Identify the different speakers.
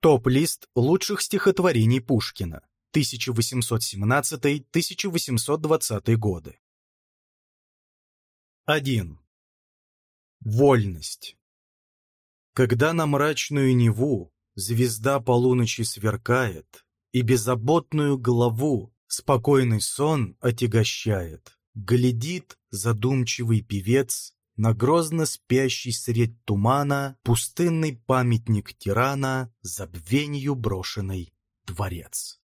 Speaker 1: Топ-лист лучших стихотворений Пушкина 1817-1820 годы. 1. Вольность. Когда на мрачную Неву звезда полуночи сверкает и беззаботную голову спокойный сон отягощает, глядит задумчивый певец на грозно спящий средь тумана пустынный памятник тирана, забвенью брошенный дворец.